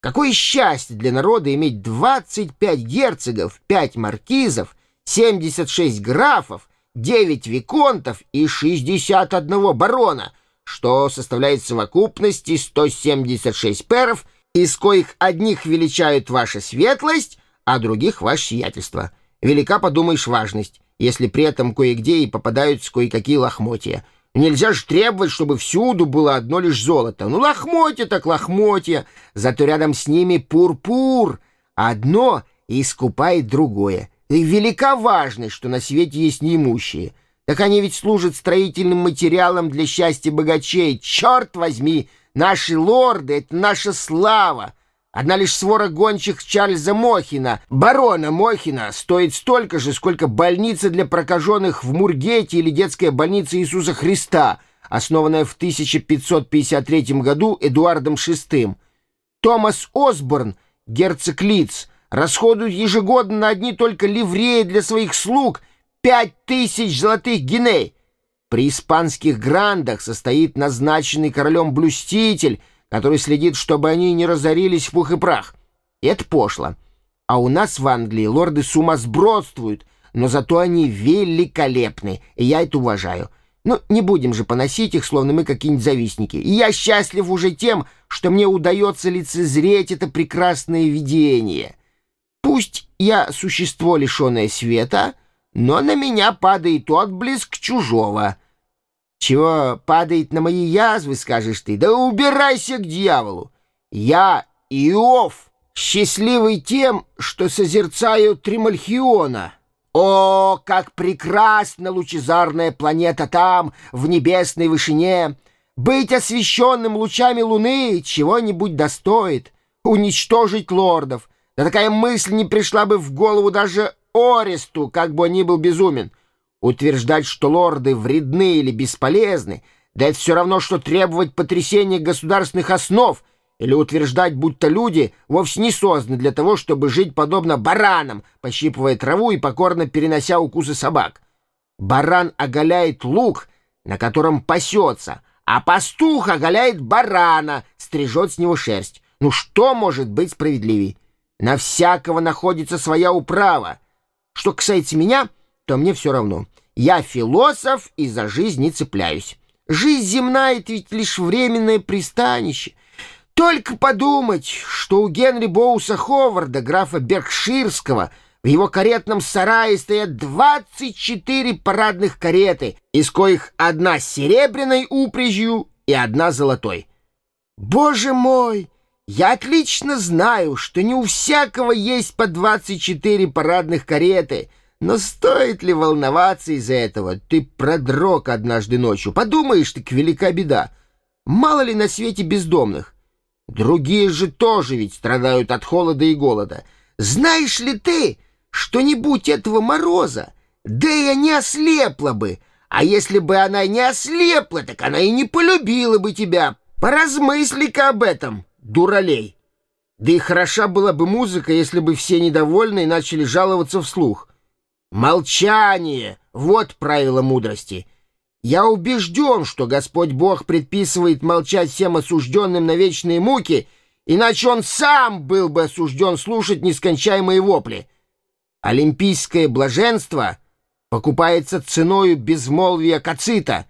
Какое счастье для народа иметь 25 герцогов, 5 маркизов, 76 графов, 9 виконтов и 61 барона, что составляет в совокупности 176 перов, из коих одних величают ваша светлость, а других ваше сиятельство. Велика, подумаешь, важность, если при этом кое-где и попадаются кое-какие лохмотья. Нельзя же требовать, чтобы всюду было одно лишь золото. Ну, лохмотья так лохмотья, зато рядом с ними пурпур. Одно искупает другое. И велика важность, что на свете есть неимущие. Так они ведь служат строительным материалом для счастья богачей. Черт возьми, наши лорды — это наша слава. Одна лишь свора гончих Чарльза Мохина, барона Мохина, стоит столько же, сколько больница для прокаженных в Мургете или детская больница Иисуса Христа, основанная в 1553 году Эдуардом VI. Томас Осборн, герцог Лиц, расходует ежегодно на одни только ливреи для своих слуг пять тысяч золотых гиней. При испанских грандах состоит назначенный королем блюститель, который следит, чтобы они не разорились в пух и прах. Это пошло. А у нас в Англии лорды сумасбродствуют, но зато они великолепны, и я это уважаю. Ну, не будем же поносить их, словно мы какие-нибудь завистники. И я счастлив уже тем, что мне удается лицезреть это прекрасное видение. Пусть я существо, лишенное света, но на меня падает отблеск чужого. Чего падает на мои язвы, скажешь ты? Да убирайся к дьяволу! Я Иов, счастливый тем, что созерцаю Тримальхиона. О, как прекрасна лучезарная планета там, в небесной вышине! Быть освещенным лучами луны чего-нибудь достоит, уничтожить лордов — да такая мысль не пришла бы в голову даже Оресту, как бы он ни был безумен. Утверждать, что лорды вредны или бесполезны, да это все равно, что требовать потрясения государственных основ или утверждать, будто люди вовсе не созданы для того, чтобы жить подобно баранам, пощипывая траву и покорно перенося укусы собак. Баран оголяет лук, на котором пасется, а пастух оголяет барана, стрижет с него шерсть. Ну что может быть справедливей? На всякого находится своя управа. Что касается меня, то мне все равно. Я философ и за жизнь не цепляюсь. Жизнь земная — это ведь лишь временное пристанище. Только подумать, что у Генри Боуса Ховарда, графа Беркширского, в его каретном сарае стоят 24 парадных кареты, из коих одна с серебряной упряжью и одна золотой. Боже мой! Я отлично знаю, что не у всякого есть по 24 парадных кареты, но стоит ли волноваться из-за этого? Ты продрог однажды ночью. Подумаешь, так велика беда. Мало ли на свете бездомных. Другие же тоже ведь страдают от холода и голода. Знаешь ли ты, что не будь этого мороза, да я не ослепла бы, а если бы она не ослепла, так она и не полюбила бы тебя. Поразмысли-ка об этом» дуралей. Да и хороша была бы музыка, если бы все недовольные начали жаловаться вслух. Молчание — вот правило мудрости. Я убежден, что Господь Бог предписывает молчать всем осужденным на вечные муки, иначе он сам был бы осужден слушать нескончаемые вопли. Олимпийское блаженство покупается ценою безмолвия кацита.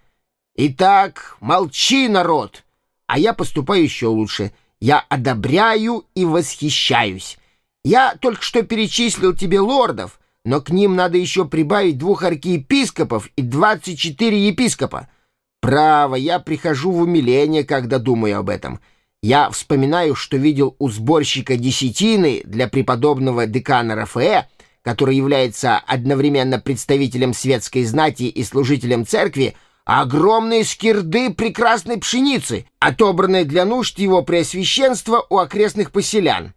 Итак, молчи, народ, а я поступаю еще лучше — я одобряю и восхищаюсь. Я только что перечислил тебе лордов, но к ним надо еще прибавить двух архиепископов и двадцать четыре епископа. Право, я прихожу в умиление, когда думаю об этом. Я вспоминаю, что видел у сборщика десятины для преподобного декана Рафаэ, который является одновременно представителем светской знати и служителем церкви, огромные скирды прекрасной пшеницы, отобранные для нужд его преосвященства у окрестных поселян.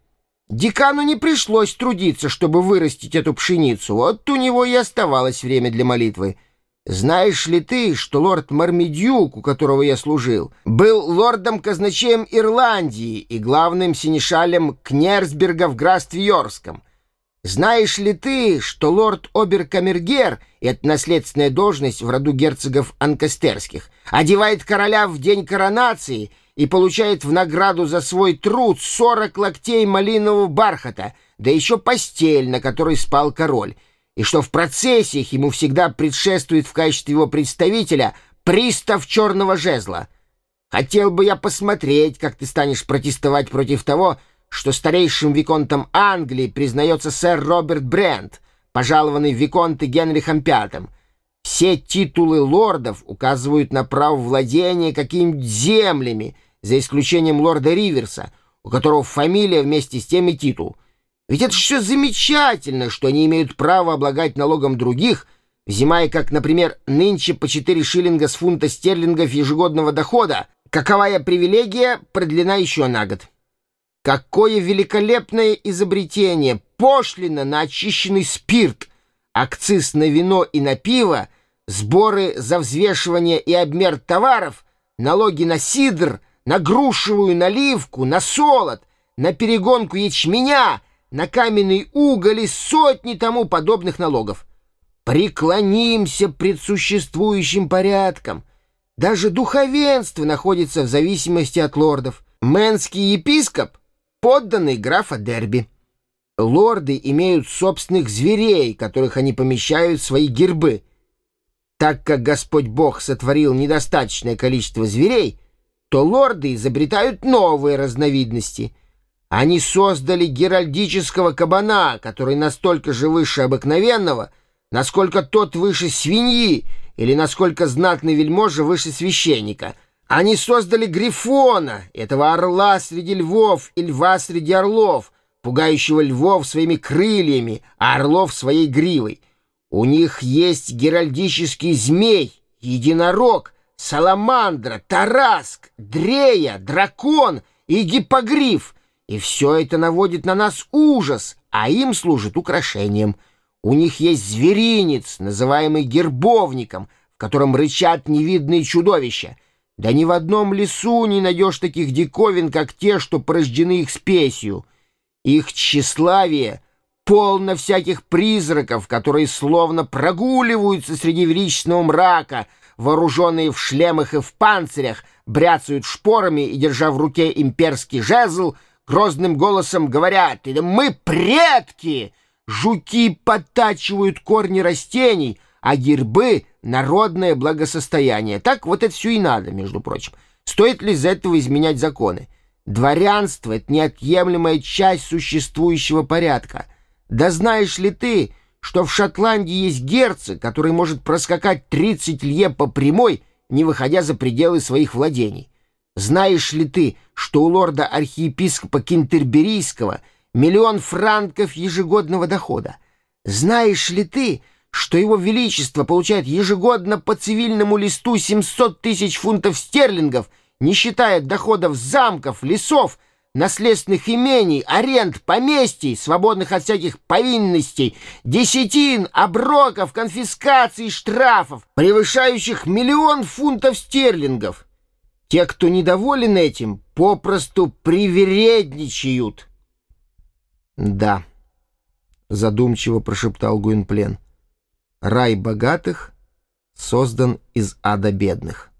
Декану не пришлось трудиться, чтобы вырастить эту пшеницу, вот у него и оставалось время для молитвы. Знаешь ли ты, что лорд Мармедюк, у которого я служил, был лордом-казначеем Ирландии и главным синешалем Кнерсберга в графстве Йорском? Знаешь ли ты, что лорд Оберкамергер, это наследственная должность в роду герцогов Анкастерских, одевает короля в день коронации и получает в награду за свой труд 40 локтей малинового бархата, да еще постель, на которой спал король, и что в процессиях ему всегда предшествует в качестве его представителя пристав черного жезла. Хотел бы я посмотреть, как ты станешь протестовать против того, что старейшим виконтом Англии признается сэр Роберт Брент, пожалованный виконты Генрихом Пятым. Все титулы лордов указывают на право владения какими-нибудь землями, за исключением лорда Риверса, у которого фамилия вместе с тем и титул. Ведь это все замечательно, что они имеют право облагать налогом других, взимая, как, например, нынче по 4 шиллинга с фунта стерлингов ежегодного дохода, каковая привилегия продлена еще на год. Какое великолепное изобретение! Пошлина на очищенный спирт, акциз на вино и на пиво, сборы за взвешивание и обмер товаров, налоги на сидр, на грушевую наливку, на солод, на перегонку ячменя, на каменный уголь и сотни тому подобных налогов. Преклонимся пред существующим порядком. Даже духовенство находится в зависимости от лордов. Мэнский епископ — подданный графа Дерби. Лорды имеют собственных зверей, которых они помещают в свои гербы. Так как Господь Бог сотворил недостаточное количество зверей, то лорды изобретают новые разновидности. Они создали геральдического кабана, который настолько же выше обыкновенного, насколько тот выше свиньи, или насколько знатный вельможа выше священника. Они создали грифона, этого орла среди львов и льва среди орлов, пугающего львов своими крыльями, а орлов своей гривой. У них есть геральдический змей, единорог, саламандра, тараск, дрея, дракон и гиппогриф. И все это наводит на нас ужас, а им служит украшением. У них есть зверинец, называемый гербовником, в котором рычат невидные чудовища. Да ни в одном лесу не найдешь таких диковин, как те, что порождены их спесью. Их тщеславие полно всяких призраков, которые словно прогуливаются среди величественного мрака, вооруженные в шлемах и в панцирях, бряцают шпорами и, держа в руке имперский жезл, грозным голосом говорят «Мы предки!» Жуки подтачивают корни растений, а гербы — народное благосостояние. Так вот это все и надо, между прочим. Стоит ли из этого изменять законы? Дворянство — это неотъемлемая часть существующего порядка. Да знаешь ли ты, что в Шотландии есть герцог, который может проскакать 30 лье по прямой, не выходя за пределы своих владений? Знаешь ли ты, что у лорда-архиепископа Кентерберийского миллион франков ежегодного дохода? Знаешь ли ты, что его величество получает ежегодно по цивильному листу 700 тысяч фунтов стерлингов — не считая доходов замков, лесов, наследственных имений, аренд, поместий, свободных от всяких повинностей, десятин, оброков, конфискаций, штрафов, превышающих миллион фунтов стерлингов. Те, кто недоволен этим, попросту привередничают. «Да», — задумчиво прошептал Гуинплен, — «рай богатых создан из ада бедных».